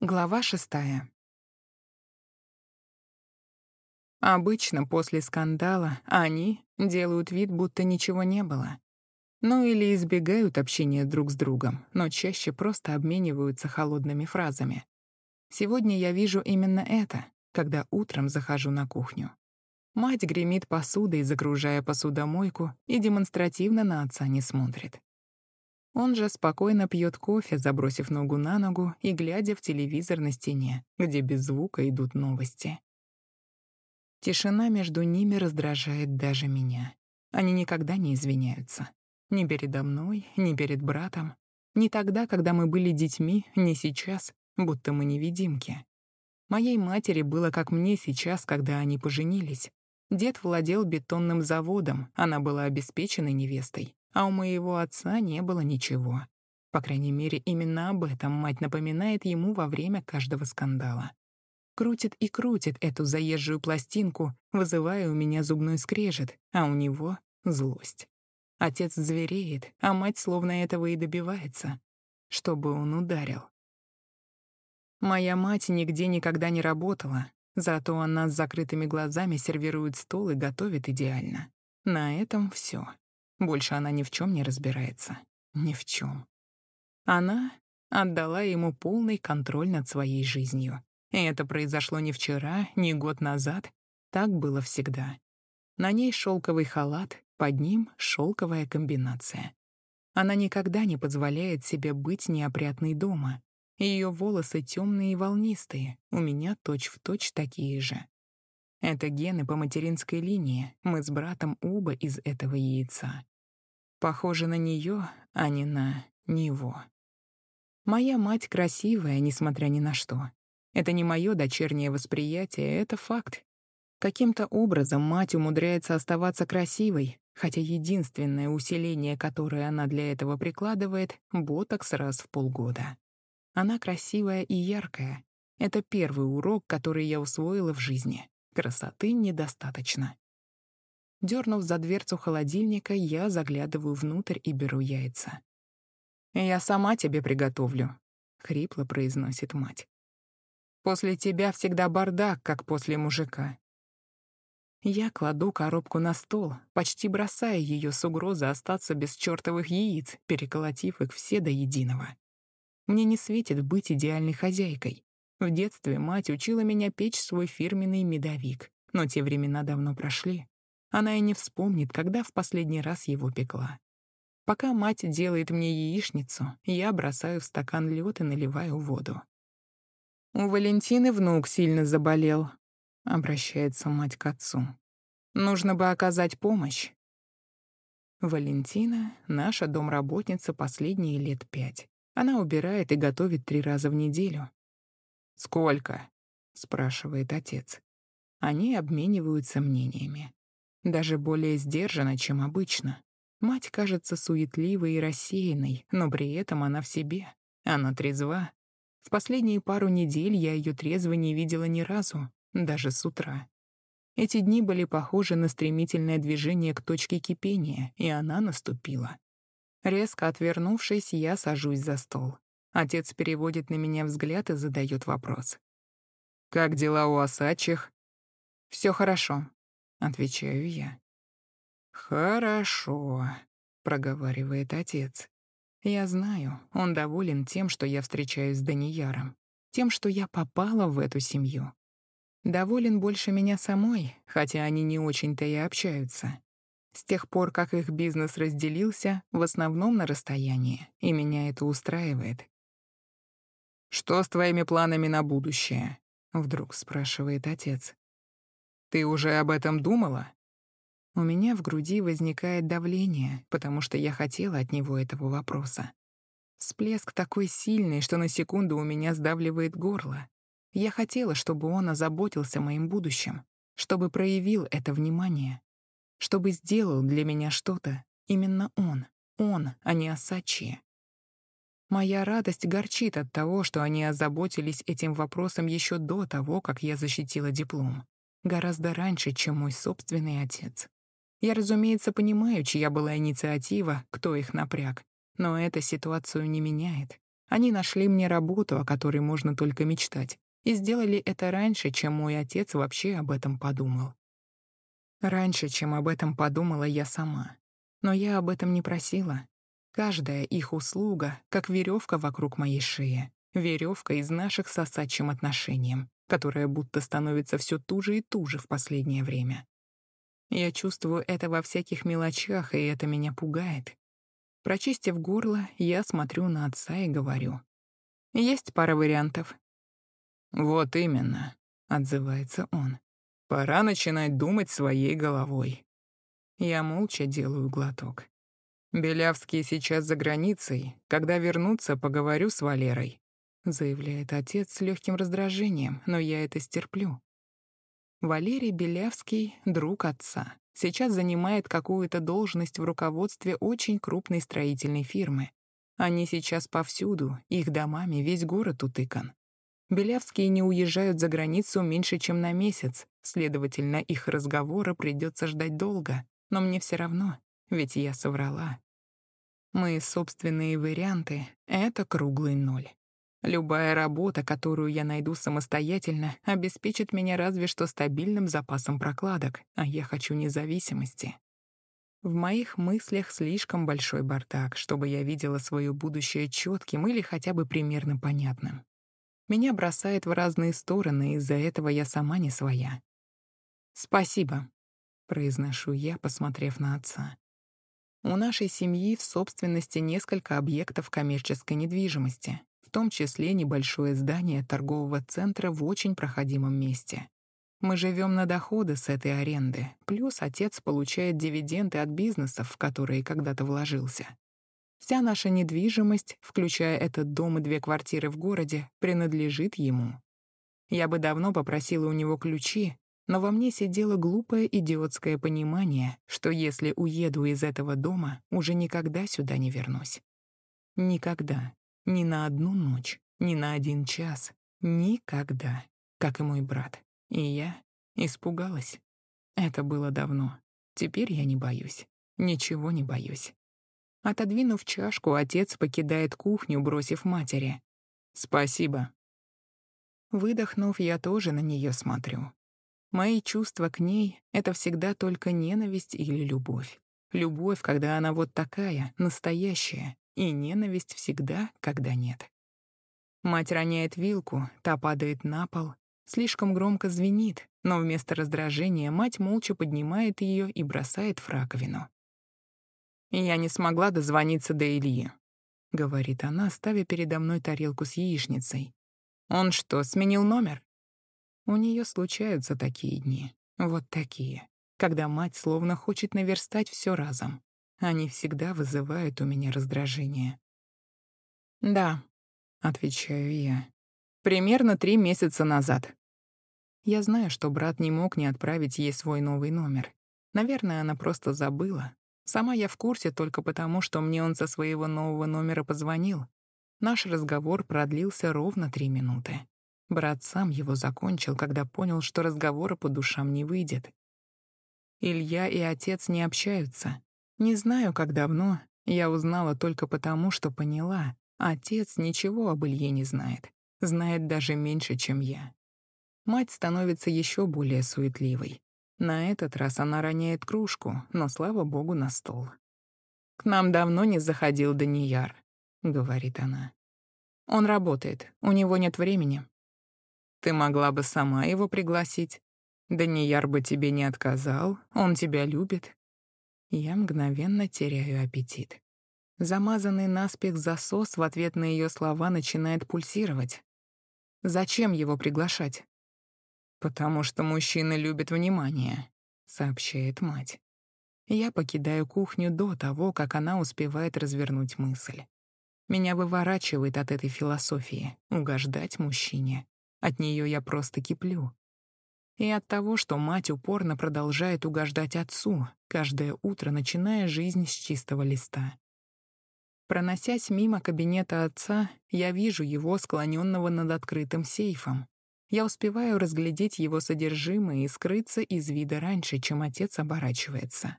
Глава шестая. Обычно после скандала они делают вид, будто ничего не было. Ну или избегают общения друг с другом, но чаще просто обмениваются холодными фразами. Сегодня я вижу именно это, когда утром захожу на кухню. Мать гремит посудой, загружая посудомойку, и демонстративно на отца не смотрит. Он же спокойно пьет кофе, забросив ногу на ногу и глядя в телевизор на стене, где без звука идут новости. Тишина между ними раздражает даже меня. Они никогда не извиняются. Ни передо мной, ни перед братом. Ни тогда, когда мы были детьми, ни сейчас, будто мы невидимки. Моей матери было как мне сейчас, когда они поженились. Дед владел бетонным заводом, она была обеспеченной невестой а у моего отца не было ничего. По крайней мере, именно об этом мать напоминает ему во время каждого скандала. Крутит и крутит эту заезжую пластинку, вызывая у меня зубной скрежет, а у него — злость. Отец звереет, а мать словно этого и добивается, чтобы он ударил. Моя мать нигде никогда не работала, зато она с закрытыми глазами сервирует стол и готовит идеально. На этом все. Больше она ни в чем не разбирается. Ни в чем. Она отдала ему полный контроль над своей жизнью. И это произошло не вчера, не год назад. Так было всегда. На ней шелковый халат, под ним шелковая комбинация. Она никогда не позволяет себе быть неопрятной дома. Ее волосы темные и волнистые, у меня точь-в-точь точь такие же. Это гены по материнской линии, мы с братом оба из этого яйца. Похоже на нее, а не на него. Моя мать красивая, несмотря ни на что. Это не мое дочернее восприятие, это факт. Каким-то образом мать умудряется оставаться красивой, хотя единственное усиление, которое она для этого прикладывает — ботокс раз в полгода. Она красивая и яркая. Это первый урок, который я усвоила в жизни. Красоты недостаточно. Дернув за дверцу холодильника, я заглядываю внутрь и беру яйца. «Я сама тебе приготовлю», — хрипло произносит мать. «После тебя всегда бардак, как после мужика». Я кладу коробку на стол, почти бросая ее с угрозы остаться без чертовых яиц, переколотив их все до единого. Мне не светит быть идеальной хозяйкой. В детстве мать учила меня печь свой фирменный медовик, но те времена давно прошли. Она и не вспомнит, когда в последний раз его пекла. Пока мать делает мне яичницу, я бросаю в стакан лёд и наливаю воду. «У Валентины внук сильно заболел», — обращается мать к отцу. «Нужно бы оказать помощь». Валентина — наша домработница последние лет пять. Она убирает и готовит три раза в неделю. «Сколько?» — спрашивает отец. Они обмениваются мнениями даже более сдержанно, чем обычно. Мать кажется суетливой и рассеянной, но при этом она в себе. Она трезва. В последние пару недель я ее трезво не видела ни разу, даже с утра. Эти дни были похожи на стремительное движение к точке кипения, и она наступила. Резко отвернувшись, я сажусь за стол. Отец переводит на меня взгляд и задает вопрос. «Как дела у осачих?» Все хорошо. — отвечаю я. «Хорошо», — проговаривает отец. «Я знаю, он доволен тем, что я встречаюсь с Данияром, тем, что я попала в эту семью. Доволен больше меня самой, хотя они не очень-то и общаются. С тех пор, как их бизнес разделился, в основном на расстоянии, и меня это устраивает. «Что с твоими планами на будущее?» — вдруг спрашивает отец. Ты уже об этом думала? У меня в груди возникает давление, потому что я хотела от него этого вопроса. Всплеск такой сильный, что на секунду у меня сдавливает горло. Я хотела, чтобы он озаботился моим будущим, чтобы проявил это внимание, чтобы сделал для меня что-то. Именно он, он, а не Асачи. Моя радость горчит от того, что они озаботились этим вопросом еще до того, как я защитила диплом гораздо раньше, чем мой собственный отец. Я, разумеется, понимаю, чья была инициатива, кто их напряг, но это ситуацию не меняет. Они нашли мне работу, о которой можно только мечтать, и сделали это раньше, чем мой отец вообще об этом подумал. Раньше, чем об этом подумала я сама. Но я об этом не просила. Каждая их услуга, как веревка вокруг моей шеи, веревка из наших сосачьим отношениям, которая будто становится все туже и туже в последнее время. Я чувствую это во всяких мелочах, и это меня пугает. Прочистив горло, я смотрю на отца и говорю. Есть пара вариантов. «Вот именно», — отзывается он. «Пора начинать думать своей головой». Я молча делаю глоток. «Белявские сейчас за границей. Когда вернутся, поговорю с Валерой», — заявляет отец с легким раздражением, но я это стерплю. Валерий Белявский — друг отца. Сейчас занимает какую-то должность в руководстве очень крупной строительной фирмы. Они сейчас повсюду, их домами весь город утыкан. Белявские не уезжают за границу меньше, чем на месяц, следовательно, их разговора придется ждать долго, но мне все равно, ведь я соврала. Мои собственные варианты — это круглый ноль. Любая работа, которую я найду самостоятельно, обеспечит меня разве что стабильным запасом прокладок, а я хочу независимости. В моих мыслях слишком большой бардак, чтобы я видела свое будущее четким или хотя бы примерно понятным. Меня бросает в разные стороны, из-за этого я сама не своя. «Спасибо», — произношу я, посмотрев на отца. У нашей семьи в собственности несколько объектов коммерческой недвижимости, в том числе небольшое здание торгового центра в очень проходимом месте. Мы живем на доходы с этой аренды, плюс отец получает дивиденды от бизнесов, в которые когда-то вложился. Вся наша недвижимость, включая этот дом и две квартиры в городе, принадлежит ему. Я бы давно попросила у него ключи, но во мне сидело глупое идиотское понимание, что если уеду из этого дома, уже никогда сюда не вернусь. Никогда. Ни на одну ночь, ни на один час. Никогда. Как и мой брат. И я испугалась. Это было давно. Теперь я не боюсь. Ничего не боюсь. Отодвинув чашку, отец покидает кухню, бросив матери. «Спасибо». Выдохнув, я тоже на нее смотрю. Мои чувства к ней — это всегда только ненависть или любовь. Любовь, когда она вот такая, настоящая, и ненависть всегда, когда нет. Мать роняет вилку, та падает на пол, слишком громко звенит, но вместо раздражения мать молча поднимает ее и бросает в раковину. «Я не смогла дозвониться до Ильи», — говорит она, ставя передо мной тарелку с яичницей. «Он что, сменил номер?» У нее случаются такие дни, вот такие, когда мать словно хочет наверстать все разом. Они всегда вызывают у меня раздражение. «Да», — отвечаю я. «Примерно три месяца назад». Я знаю, что брат не мог не отправить ей свой новый номер. Наверное, она просто забыла. Сама я в курсе только потому, что мне он со своего нового номера позвонил. Наш разговор продлился ровно три минуты. Брат сам его закончил, когда понял, что разговора по душам не выйдет. Илья и отец не общаются. Не знаю, как давно, я узнала только потому, что поняла. Отец ничего об Илье не знает. Знает даже меньше, чем я. Мать становится еще более суетливой. На этот раз она роняет кружку, но, слава богу, на стол. «К нам давно не заходил Данияр», — говорит она. «Он работает, у него нет времени». «Ты могла бы сама его пригласить. Данияр бы тебе не отказал, он тебя любит, я мгновенно теряю аппетит. Замазанный наспех засос в ответ на ее слова начинает пульсировать. Зачем его приглашать? «Потому что мужчины любят внимание», — сообщает мать. Я покидаю кухню до того, как она успевает развернуть мысль. Меня выворачивает от этой философии — угождать мужчине. От нее я просто киплю и от того, что мать упорно продолжает угождать отцу, каждое утро начиная жизнь с чистого листа. Проносясь мимо кабинета отца, я вижу его склоненного над открытым сейфом. Я успеваю разглядеть его содержимое и скрыться из вида раньше, чем отец оборачивается.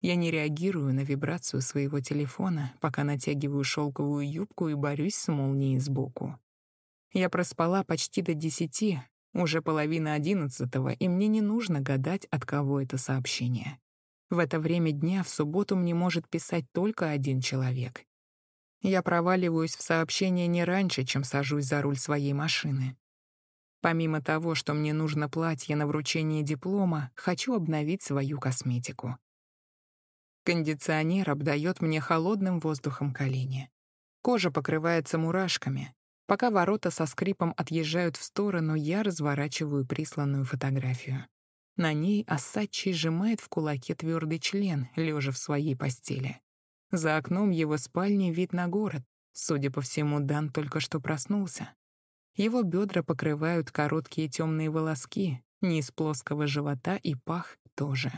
Я не реагирую на вибрацию своего телефона, пока натягиваю шелковую юбку и борюсь с молнией сбоку. Я проспала почти до десяти, уже половина одиннадцатого, и мне не нужно гадать, от кого это сообщение. В это время дня в субботу мне может писать только один человек. Я проваливаюсь в сообщение не раньше, чем сажусь за руль своей машины. Помимо того, что мне нужно платье на вручение диплома, хочу обновить свою косметику. Кондиционер обдает мне холодным воздухом колени. Кожа покрывается мурашками. Пока ворота со скрипом отъезжают в сторону, я разворачиваю присланную фотографию. На ней Ассачи сжимает в кулаке твердый член, лежа в своей постели. За окном его спальни вид на город. Судя по всему, Дан только что проснулся. Его бедра покрывают короткие темные волоски, низ плоского живота и пах тоже.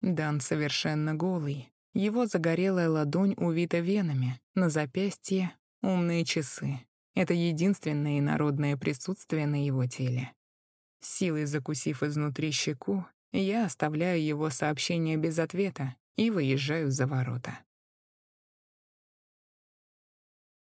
Дан совершенно голый. Его загорелая ладонь увита венами, на запястье — умные часы. Это единственное инородное присутствие на его теле. Силой закусив изнутри щеку, я оставляю его сообщение без ответа и выезжаю за ворота.